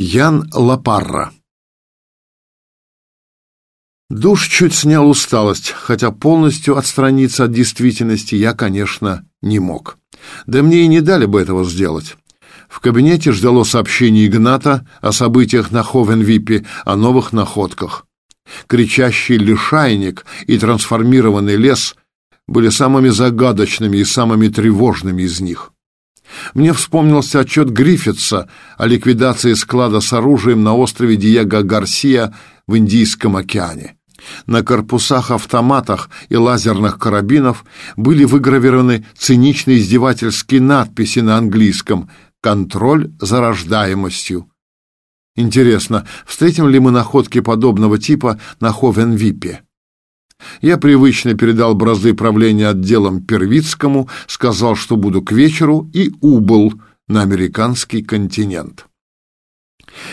Ян Лапарра Душ чуть снял усталость, хотя полностью отстраниться от действительности я, конечно, не мог. Да мне и не дали бы этого сделать. В кабинете ждало сообщение Игната о событиях на Ховенвипе, о новых находках. Кричащий лишайник и трансформированный лес были самыми загадочными и самыми тревожными из них. Мне вспомнился отчет Гриффитса о ликвидации склада с оружием на острове Диего Гарсия в Индийском океане. На корпусах автоматах и лазерных карабинов были выгравированы циничные издевательские надписи на английском «Контроль за рождаемостью». Интересно, встретим ли мы находки подобного типа на Ховенвипе? Я привычно передал бразды правления отделом Первицкому, сказал, что буду к вечеру, и убыл на американский континент.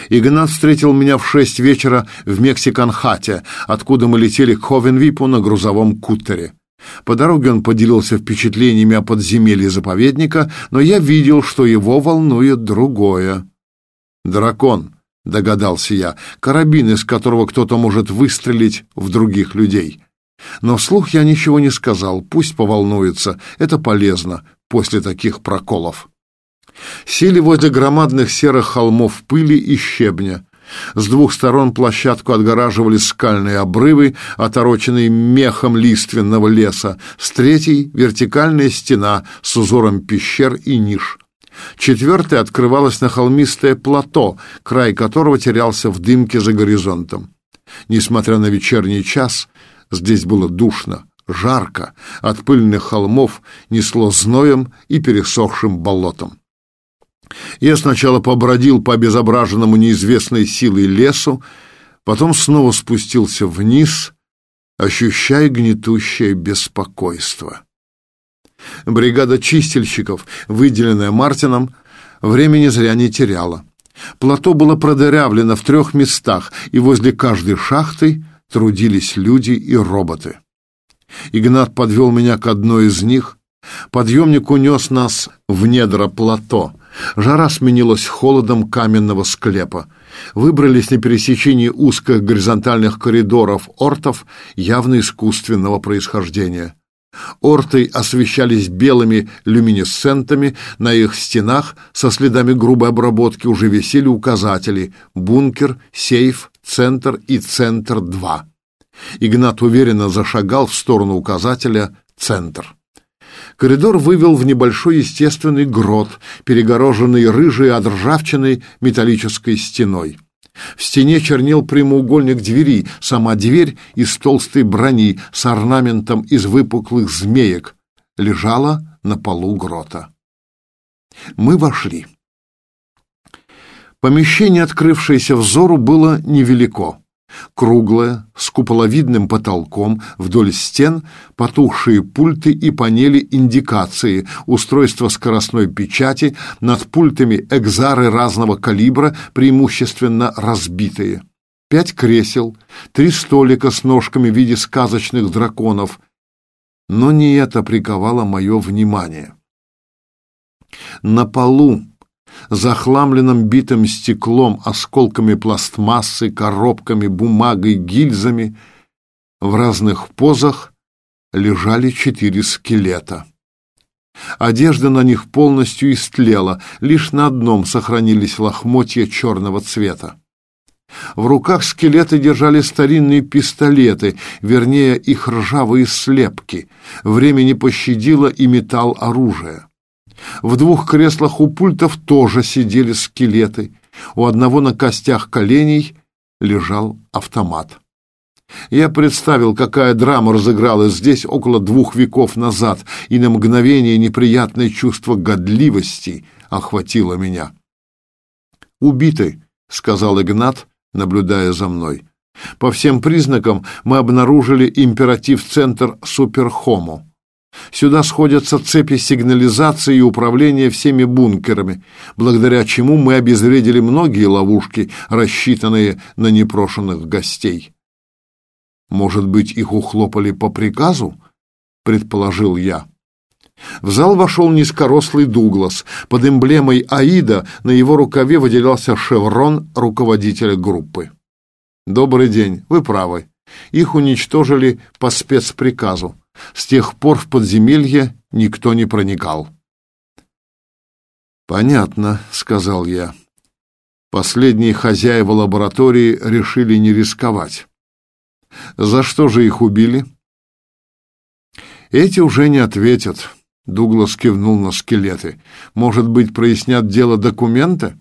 Игнат встретил меня в шесть вечера в Мексикан-хате, откуда мы летели к Ховенвипу на грузовом кутере. По дороге он поделился впечатлениями о подземелье заповедника, но я видел, что его волнует другое. «Дракон», — догадался я, — «карабин, из которого кто-то может выстрелить в других людей». Но вслух я ничего не сказал, пусть поволнуется, это полезно после таких проколов. Сели возле громадных серых холмов пыли и щебня. С двух сторон площадку отгораживали скальные обрывы, отороченные мехом лиственного леса, с третьей — вертикальная стена с узором пещер и ниш. Четвертая открывалась на холмистое плато, край которого терялся в дымке за горизонтом. Несмотря на вечерний час, Здесь было душно, жарко, от пыльных холмов несло зноем и пересохшим болотом. Я сначала побродил по обезображенному неизвестной силой лесу, потом снова спустился вниз, ощущая гнетущее беспокойство. Бригада чистильщиков, выделенная Мартином, времени зря не теряла. Плато было продырявлено в трех местах, и возле каждой шахты трудились люди и роботы. Игнат подвел меня к одной из них. Подъемник унес нас в недра плато. Жара сменилась холодом каменного склепа. Выбрались на пересечении узких горизонтальных коридоров ортов явно искусственного происхождения. Орты освещались белыми люминесцентами, на их стенах со следами грубой обработки уже висели указатели «Бункер», «Сейф», «Центр» и «Центр-2». Игнат уверенно зашагал в сторону указателя «Центр». Коридор вывел в небольшой естественный грот, перегороженный рыжей от ржавчины металлической стеной. В стене чернел прямоугольник двери, сама дверь из толстой брони с орнаментом из выпуклых змеек лежала на полу грота. Мы вошли. Помещение, открывшееся взору, было невелико. Круглое, с куполовидным потолком, вдоль стен потухшие пульты и панели индикации, устройство скоростной печати, над пультами экзары разного калибра, преимущественно разбитые. Пять кресел, три столика с ножками в виде сказочных драконов. Но не это приковало мое внимание. На полу захламленном битым стеклом, осколками пластмассы, коробками, бумагой, гильзами, в разных позах лежали четыре скелета. Одежда на них полностью истлела, лишь на одном сохранились лохмотья черного цвета. В руках скелеты держали старинные пистолеты, вернее, их ржавые слепки. Время не пощадило и металл оружия. В двух креслах у пультов тоже сидели скелеты. У одного на костях коленей лежал автомат. Я представил, какая драма разыгралась здесь около двух веков назад, и на мгновение неприятное чувство годливости охватило меня. «Убиты», — сказал Игнат, наблюдая за мной. «По всем признакам мы обнаружили императив-центр Суперхому. Сюда сходятся цепи сигнализации и управления всеми бункерами, благодаря чему мы обезвредили многие ловушки, рассчитанные на непрошенных гостей. Может быть, их ухлопали по приказу? предположил я. В зал вошел низкорослый Дуглас. Под эмблемой «Аида» на его рукаве выделялся шеврон руководителя группы. «Добрый день, вы правы. Их уничтожили по спецприказу. С тех пор в подземелье никто не проникал». «Понятно», — сказал я. Последние хозяева лаборатории решили не рисковать. За что же их убили? Эти уже не ответят. Дуглас кивнул на скелеты. Может быть, прояснят дело документы?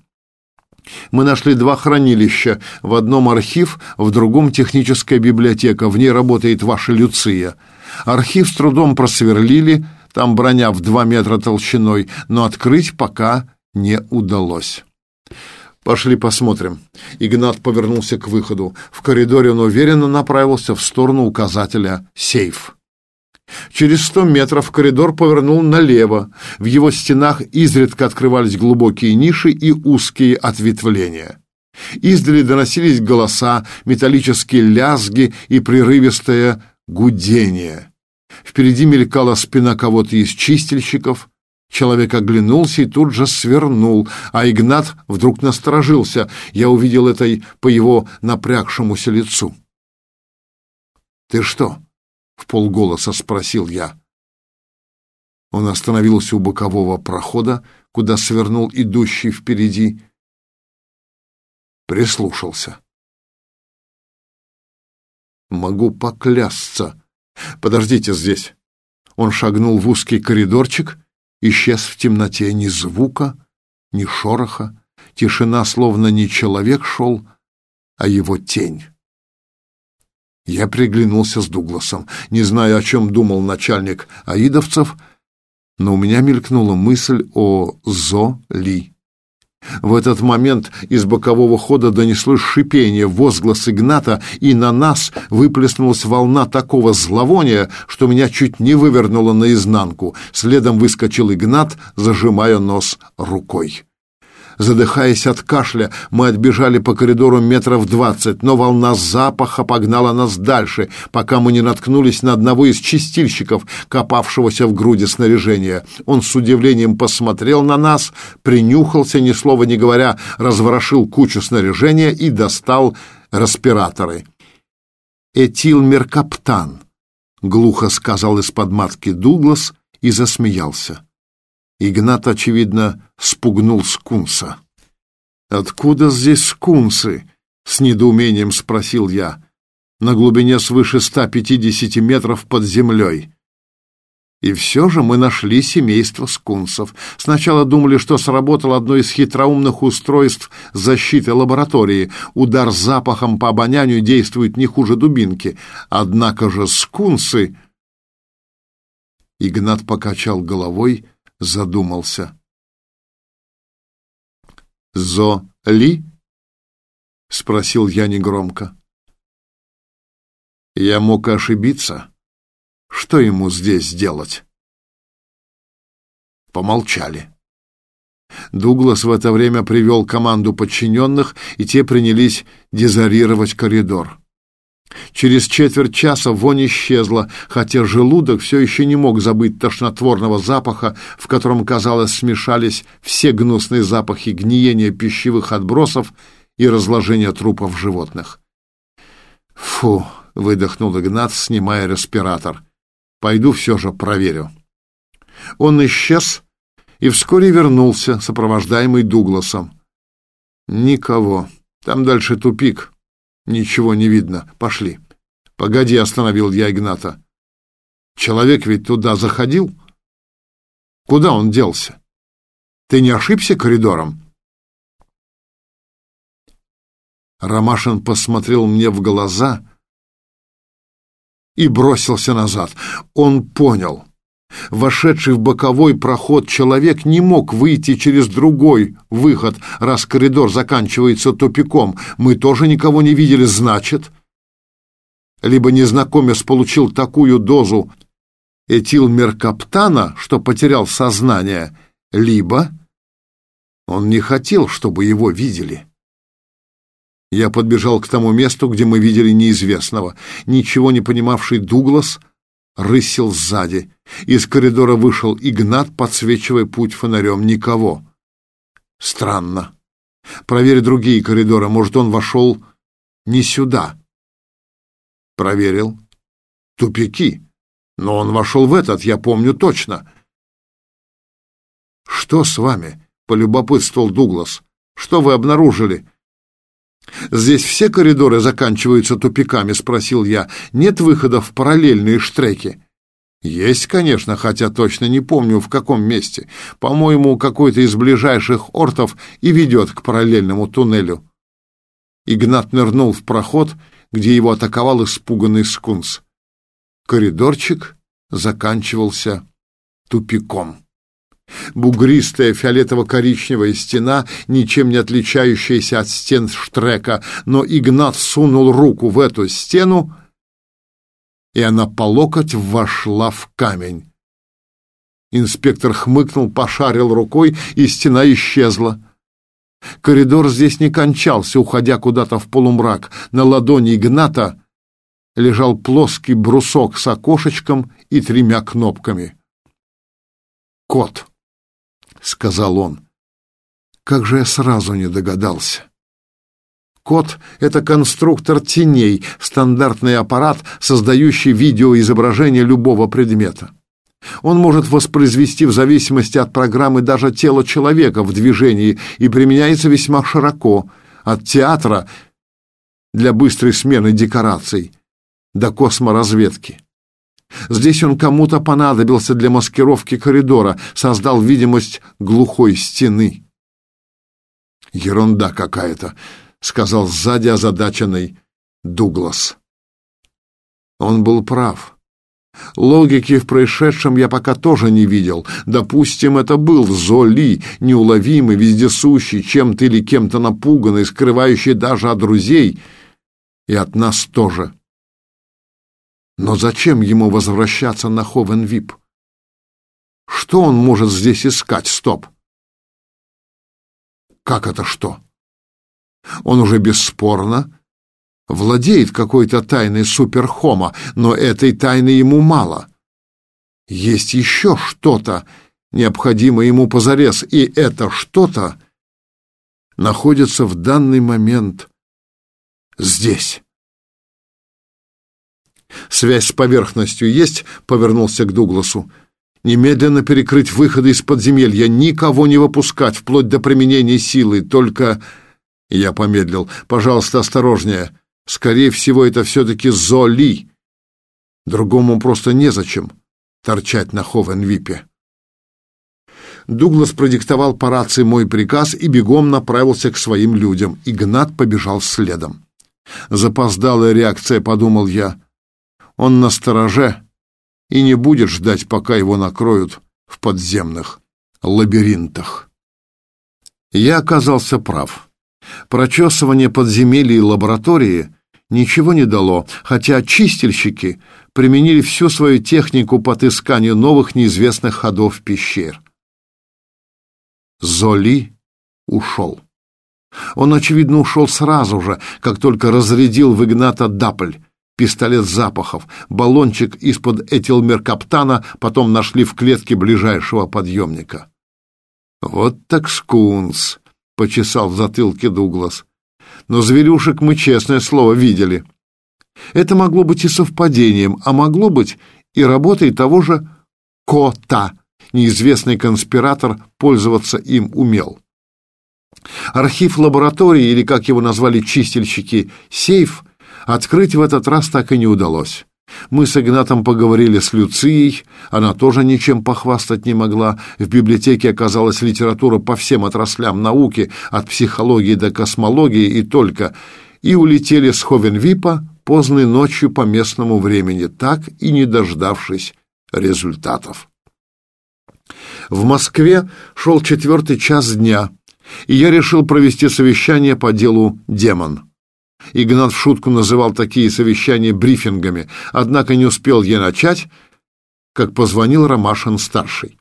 Мы нашли два хранилища. В одном архив, в другом техническая библиотека. В ней работает ваша Люция. Архив с трудом просверлили, там броня в два метра толщиной, но открыть пока не удалось. «Пошли посмотрим». Игнат повернулся к выходу. В коридоре он уверенно направился в сторону указателя «Сейф». Через сто метров коридор повернул налево. В его стенах изредка открывались глубокие ниши и узкие ответвления. Издали доносились голоса, металлические лязги и прерывистое гудение. Впереди мелькала спина кого-то из чистильщиков. Человек оглянулся и тут же свернул, а Игнат вдруг насторожился. Я увидел это по его напрягшемуся лицу. «Ты что?» — в полголоса спросил я. Он остановился у бокового прохода, куда свернул идущий впереди. Прислушался. «Могу поклясться. Подождите здесь». Он шагнул в узкий коридорчик, исчез в темноте ни звука, ни шороха. Тишина, словно не человек шел, а его тень. Я приглянулся с Дугласом. Не знаю, о чем думал начальник аидовцев, но у меня мелькнула мысль о Зо-Ли. В этот момент из бокового хода донеслось шипение, возглас Игната, и на нас выплеснулась волна такого зловония, что меня чуть не вывернуло наизнанку. Следом выскочил Игнат, зажимая нос рукой. Задыхаясь от кашля, мы отбежали по коридору метров двадцать, но волна запаха погнала нас дальше, пока мы не наткнулись на одного из чистильщиков, копавшегося в груди снаряжения. Он с удивлением посмотрел на нас, принюхался, ни слова не говоря, разворошил кучу снаряжения и достал респираторы. «Этилмеркаптан», — глухо сказал из-под матки Дуглас и засмеялся. Игнат, очевидно, спугнул скунса. «Откуда здесь скунсы?» — с недоумением спросил я. «На глубине свыше 150 метров под землей». И все же мы нашли семейство скунсов. Сначала думали, что сработало одно из хитроумных устройств защиты лаборатории. Удар запахом по обонянию действует не хуже дубинки. Однако же скунсы... Игнат покачал головой задумался. «Зо-Ли?» — спросил я негромко. Я мог ошибиться. Что ему здесь делать? Помолчали. Дуглас в это время привел команду подчиненных, и те принялись дезорировать коридор. Через четверть часа вонь исчезла, хотя желудок все еще не мог забыть тошнотворного запаха, в котором, казалось, смешались все гнусные запахи гниения пищевых отбросов и разложения трупов животных. «Фу!» — выдохнул Игнат, снимая респиратор. «Пойду все же проверю». Он исчез и вскоре вернулся, сопровождаемый Дугласом. «Никого. Там дальше тупик. Ничего не видно. Пошли. Погоди, остановил я Игната. Человек ведь туда заходил? Куда он делся? Ты не ошибся коридором? Ромашин посмотрел мне в глаза и бросился назад. Он понял. Вошедший в боковой проход человек не мог выйти через другой выход, раз коридор заканчивается тупиком. Мы тоже никого не видели, значит... Либо незнакомец получил такую дозу этилмеркаптана, что потерял сознание, либо он не хотел, чтобы его видели. Я подбежал к тому месту, где мы видели неизвестного. Ничего не понимавший Дуглас рысил сзади. Из коридора вышел Игнат, подсвечивая путь фонарем. Никого. Странно. Проверь другие коридоры. Может, он вошел не сюда. Проверил. Тупики. Но он вошел в этот, я помню точно. Что с вами? Полюбопытствовал Дуглас. Что вы обнаружили? Здесь все коридоры заканчиваются тупиками, спросил я. Нет выхода в параллельные штреки? Есть, конечно, хотя точно не помню, в каком месте. По-моему, какой-то из ближайших ортов и ведет к параллельному туннелю. Игнат нырнул в проход, где его атаковал испуганный скунс. Коридорчик заканчивался тупиком. Бугристая фиолетово-коричневая стена, ничем не отличающаяся от стен Штрека, но Игнат сунул руку в эту стену и она по локоть вошла в камень. Инспектор хмыкнул, пошарил рукой, и стена исчезла. Коридор здесь не кончался, уходя куда-то в полумрак. На ладони Игната лежал плоский брусок с окошечком и тремя кнопками. «Кот», — сказал он, — «как же я сразу не догадался». Код — это конструктор теней, стандартный аппарат, создающий видеоизображение любого предмета. Он может воспроизвести в зависимости от программы даже тело человека в движении и применяется весьма широко, от театра для быстрой смены декораций до косморазведки. Здесь он кому-то понадобился для маскировки коридора, создал видимость глухой стены. Ерунда какая-то, сказал сзади озадаченный Дуглас. Он был прав. Логики в происшедшем я пока тоже не видел. Допустим, это был Золи, неуловимый, вездесущий, чем-то или кем-то напуганный, скрывающий даже от друзей и от нас тоже. Но зачем ему возвращаться на Ховенвип? Что он может здесь искать? Стоп. Как это что? Он уже бесспорно владеет какой-то тайной суперхома, но этой тайны ему мало. Есть еще что-то, необходимое ему позарез, и это что-то находится в данный момент здесь. «Связь с поверхностью есть?» — повернулся к Дугласу. «Немедленно перекрыть выходы из подземелья, никого не выпускать, вплоть до применения силы, только...» Я помедлил. «Пожалуйста, осторожнее. Скорее всего, это все-таки Золи. Другому просто незачем торчать на Ховенвипе». Дуглас продиктовал по рации мой приказ и бегом направился к своим людям. Игнат побежал следом. Запоздалая реакция, подумал я. Он на стороже и не будет ждать, пока его накроют в подземных лабиринтах. Я оказался прав. Прочесывание подземелий и лаборатории ничего не дало, хотя чистильщики применили всю свою технику по отысканию новых неизвестных ходов пещер. Золи ушел. Он, очевидно, ушел сразу же, как только разрядил в Игната Дапль, пистолет запахов, баллончик из-под этилмеркаптана потом нашли в клетке ближайшего подъемника. Вот так скунс! — почесал в затылке Дуглас. «Но зверюшек мы, честное слово, видели. Это могло быть и совпадением, а могло быть и работой того же Кота. Неизвестный конспиратор пользоваться им умел. Архив лаборатории, или, как его назвали чистильщики, сейф, открыть в этот раз так и не удалось. Мы с Игнатом поговорили с Люцией, она тоже ничем похвастать не могла. В библиотеке оказалась литература по всем отраслям науки, от психологии до космологии и только. И улетели с Ховенвипа поздной ночью по местному времени, так и не дождавшись результатов. В Москве шел четвертый час дня, и я решил провести совещание по делу «Демон». Игнат в шутку называл такие совещания брифингами, однако не успел я начать, как позвонил Ромашин-старший.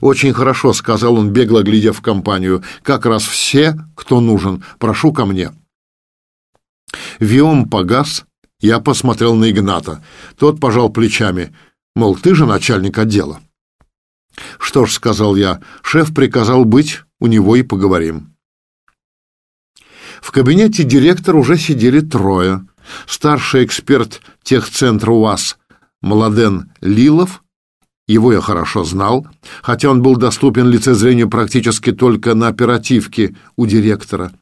«Очень хорошо», — сказал он, бегло глядя в компанию. «Как раз все, кто нужен, прошу ко мне». Виом погас, Я посмотрел на Игната. Тот пожал плечами, мол, ты же начальник отдела. «Что ж», — сказал я, — «шеф приказал быть, у него и поговорим». В кабинете директора уже сидели трое. Старший эксперт техцентра УАЗ Младен Лилов, его я хорошо знал, хотя он был доступен лицезрению практически только на оперативке у директора,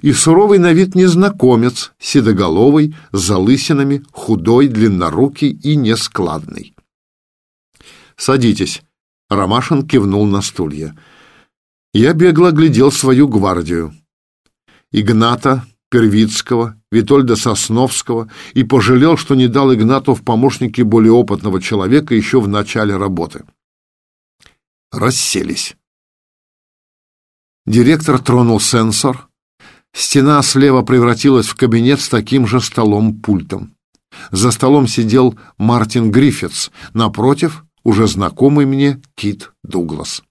и суровый на вид незнакомец, седоголовый, с залысинами, худой, длиннорукий и нескладный. «Садитесь», — Ромашин кивнул на стулья. Я бегло глядел свою гвардию. Игната, Первицкого, Витольда Сосновского и пожалел, что не дал Игнату в помощники более опытного человека еще в начале работы. Расселись. Директор тронул сенсор. Стена слева превратилась в кабинет с таким же столом-пультом. За столом сидел Мартин Гриффитс, напротив уже знакомый мне Кит Дуглас.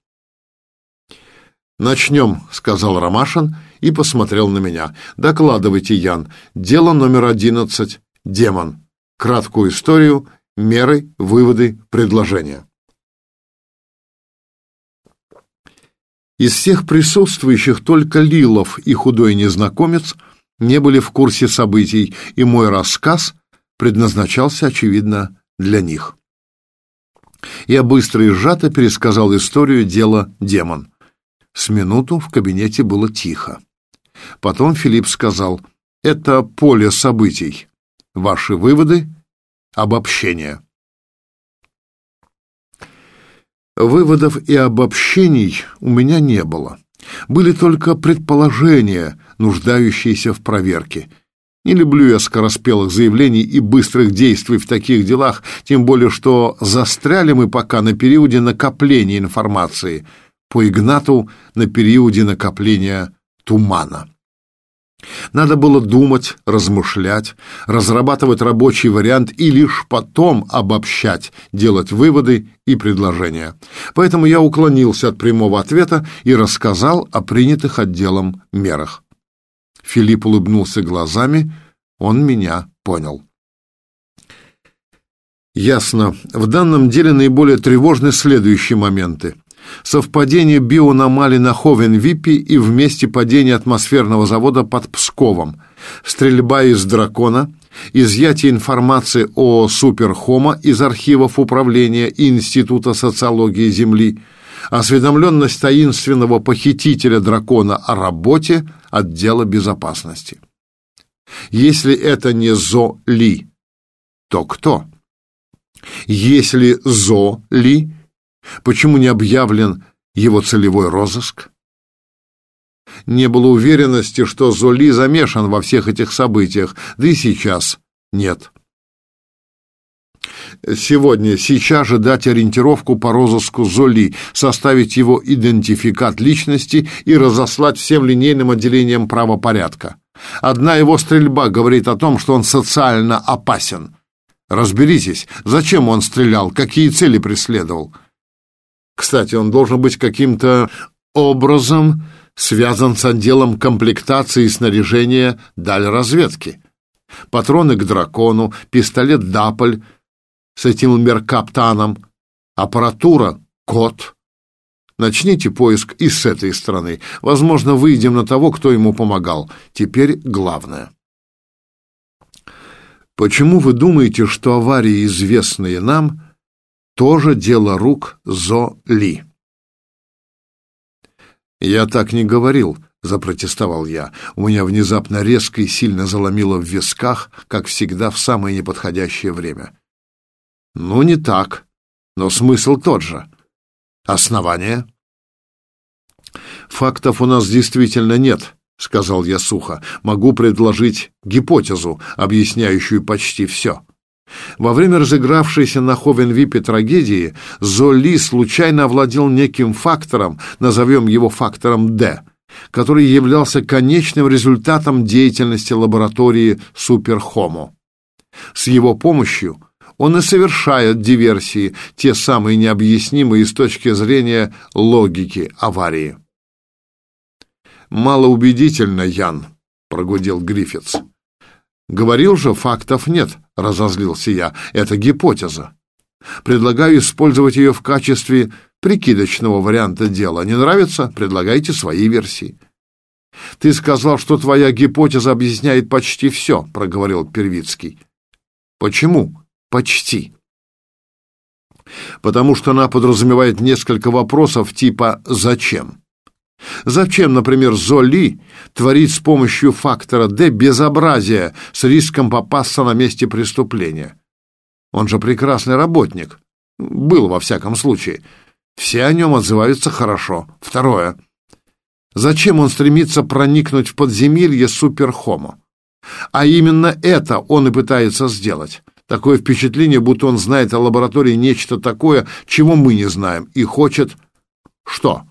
«Начнем», — сказал Ромашин и посмотрел на меня. «Докладывайте, Ян. Дело номер одиннадцать. Демон. Краткую историю, меры, выводы, предложения». Из всех присутствующих только Лилов и худой незнакомец не были в курсе событий, и мой рассказ предназначался, очевидно, для них. Я быстро и сжато пересказал историю дела «Демон». С минуту в кабинете было тихо. Потом Филипп сказал, «Это поле событий. Ваши выводы — обобщение». Выводов и обобщений у меня не было. Были только предположения, нуждающиеся в проверке. Не люблю я скороспелых заявлений и быстрых действий в таких делах, тем более что застряли мы пока на периоде накопления информации — по Игнату на периоде накопления тумана. Надо было думать, размышлять, разрабатывать рабочий вариант и лишь потом обобщать, делать выводы и предложения. Поэтому я уклонился от прямого ответа и рассказал о принятых отделом мерах. Филипп улыбнулся глазами, он меня понял. Ясно. В данном деле наиболее тревожны следующие моменты совпадение биоаномалий на Ховен-Виппе и месте падения атмосферного завода под Псковом, стрельба из дракона, изъятие информации о суперхома из архивов управления Института социологии Земли, осведомленность таинственного похитителя дракона о работе отдела безопасности. Если это не Зо-Ли, то кто? Если Зо-Ли – Почему не объявлен его целевой розыск? Не было уверенности, что Золи замешан во всех этих событиях, да и сейчас нет. Сегодня, сейчас же дать ориентировку по розыску Золи, составить его идентификат личности и разослать всем линейным отделениям правопорядка. Одна его стрельба говорит о том, что он социально опасен. Разберитесь, зачем он стрелял, какие цели преследовал. Кстати, он должен быть каким-то образом связан с отделом комплектации и снаряжения дальразведки. Патроны к дракону, пистолет Даполь с этим меркаптаном, аппаратура Кот. Начните поиск и с этой стороны. Возможно, выйдем на того, кто ему помогал. Теперь главное. Почему вы думаете, что аварии, известные нам, тоже дело рук Зо Ли. «Я так не говорил», — запротестовал я. У меня внезапно резко и сильно заломило в висках, как всегда в самое неподходящее время. «Ну, не так, но смысл тот же. Основание?» «Фактов у нас действительно нет», — сказал я сухо. «Могу предложить гипотезу, объясняющую почти все». Во время разыгравшейся на Ховенвипе трагедии Золи случайно овладел неким фактором, назовем его фактором D, который являлся конечным результатом деятельности лаборатории Суперхомо. С его помощью он и совершает диверсии, те самые необъяснимые с точки зрения логики аварии. «Малоубедительно, Ян», — прогудел Гриффитс. Говорил же, фактов нет, разозлился я. Это гипотеза. Предлагаю использовать ее в качестве прикидочного варианта дела. Не нравится? Предлагайте свои версии. Ты сказал, что твоя гипотеза объясняет почти все, проговорил Первицкий. Почему? Почти. Потому что она подразумевает несколько вопросов типа «зачем?». Зачем, например, Золи творит с помощью фактора D безобразие с риском попасться на месте преступления? Он же прекрасный работник. Был, во всяком случае. Все о нем отзываются хорошо. Второе. Зачем он стремится проникнуть в подземелье суперхомо? А именно это он и пытается сделать. Такое впечатление, будто он знает о лаборатории нечто такое, чего мы не знаем, и хочет... Что?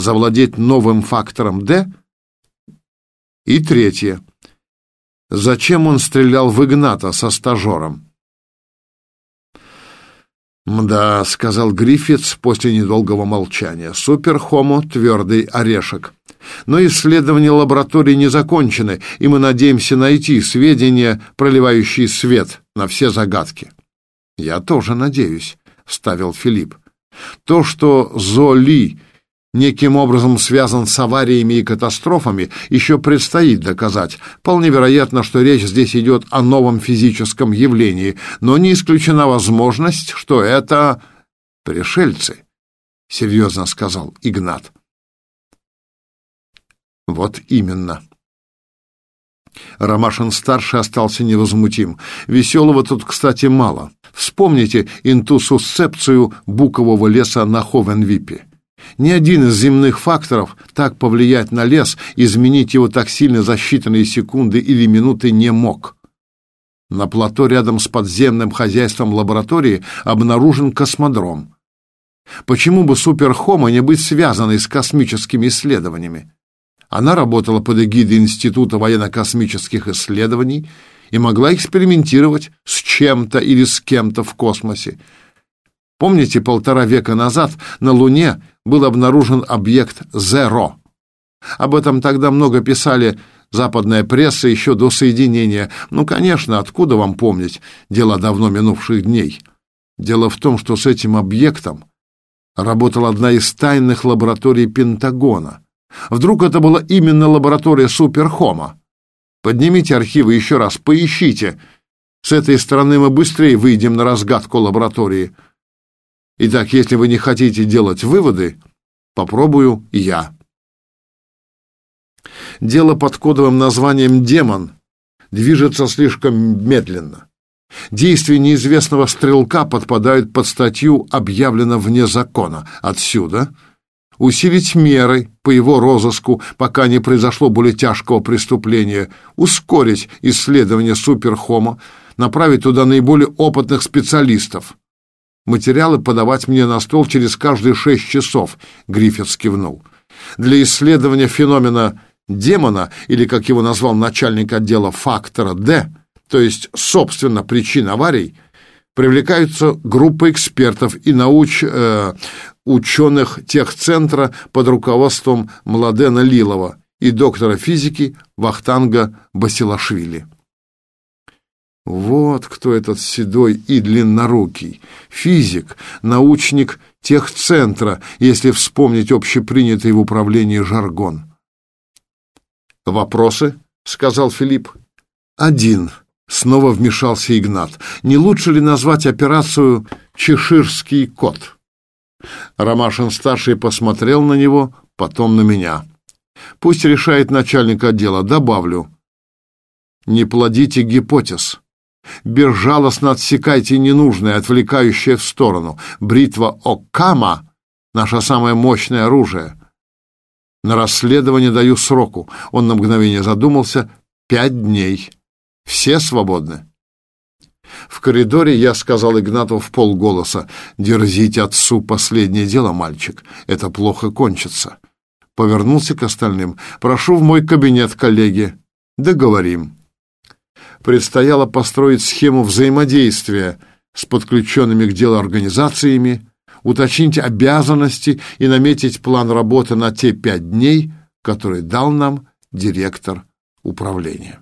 Завладеть новым фактором D? И третье. Зачем он стрелял в Игната со стажером? «Мда», — сказал Гриффитс после недолгого молчания, — «суперхомо — твердый орешек. Но исследования лаборатории не закончены, и мы надеемся найти сведения, проливающие свет на все загадки». «Я тоже надеюсь», — вставил Филипп. «То, что Золи неким образом связан с авариями и катастрофами, еще предстоит доказать. Вполне вероятно, что речь здесь идет о новом физическом явлении, но не исключена возможность, что это пришельцы, серьезно сказал Игнат. Вот именно. Ромашин-старший остался невозмутим. Веселого тут, кстати, мало. Вспомните интусусцепцию букового леса на Ховенвипе. Ни один из земных факторов так повлиять на лес, изменить его так сильно за считанные секунды или минуты не мог. На плато рядом с подземным хозяйством лаборатории обнаружен космодром. Почему бы суперхома не быть связанной с космическими исследованиями? Она работала под эгидой Института военно-космических исследований и могла экспериментировать с чем-то или с кем-то в космосе. Помните, полтора века назад на Луне был обнаружен объект Зеро. Об этом тогда много писали западная пресса еще до соединения. Ну, конечно, откуда вам помнить дела давно минувших дней? Дело в том, что с этим объектом работала одна из тайных лабораторий Пентагона. Вдруг это была именно лаборатория Суперхома? Поднимите архивы еще раз, поищите. С этой стороны мы быстрее выйдем на разгадку лаборатории. Итак, если вы не хотите делать выводы, попробую я. Дело под кодовым названием «Демон» движется слишком медленно. Действия неизвестного стрелка подпадают под статью «Объявлено вне закона». Отсюда усилить меры по его розыску, пока не произошло более тяжкого преступления, ускорить исследование суперхома, направить туда наиболее опытных специалистов, Материалы подавать мне на стол через каждые шесть часов, Гриффитс кивнул. Для исследования феномена демона, или, как его назвал начальник отдела, фактора D, то есть, собственно, причин аварий, привлекаются группы экспертов и науч, э, ученых техцентра под руководством Младена Лилова и доктора физики Вахтанга Басилашвили. Вот кто этот седой и длиннорукий. Физик, научник техцентра, если вспомнить общепринятый в управлении жаргон. «Вопросы?» — сказал Филипп. «Один», — снова вмешался Игнат. «Не лучше ли назвать операцию «Чеширский кот»?» Ромашин-старший посмотрел на него, потом на меня. «Пусть решает начальник отдела. Добавлю. Не плодите гипотез. Безжалостно отсекайте ненужное, отвлекающее в сторону. Бритва Оккама — наше самое мощное оружие. На расследование даю сроку. Он на мгновение задумался. Пять дней. Все свободны. В коридоре я сказал Игнату в полголоса. «Дерзите отцу последнее дело, мальчик. Это плохо кончится». Повернулся к остальным. «Прошу в мой кабинет, коллеги. Договорим» предстояло построить схему взаимодействия с подключенными к делу организациями, уточнить обязанности и наметить план работы на те пять дней, которые дал нам директор управления.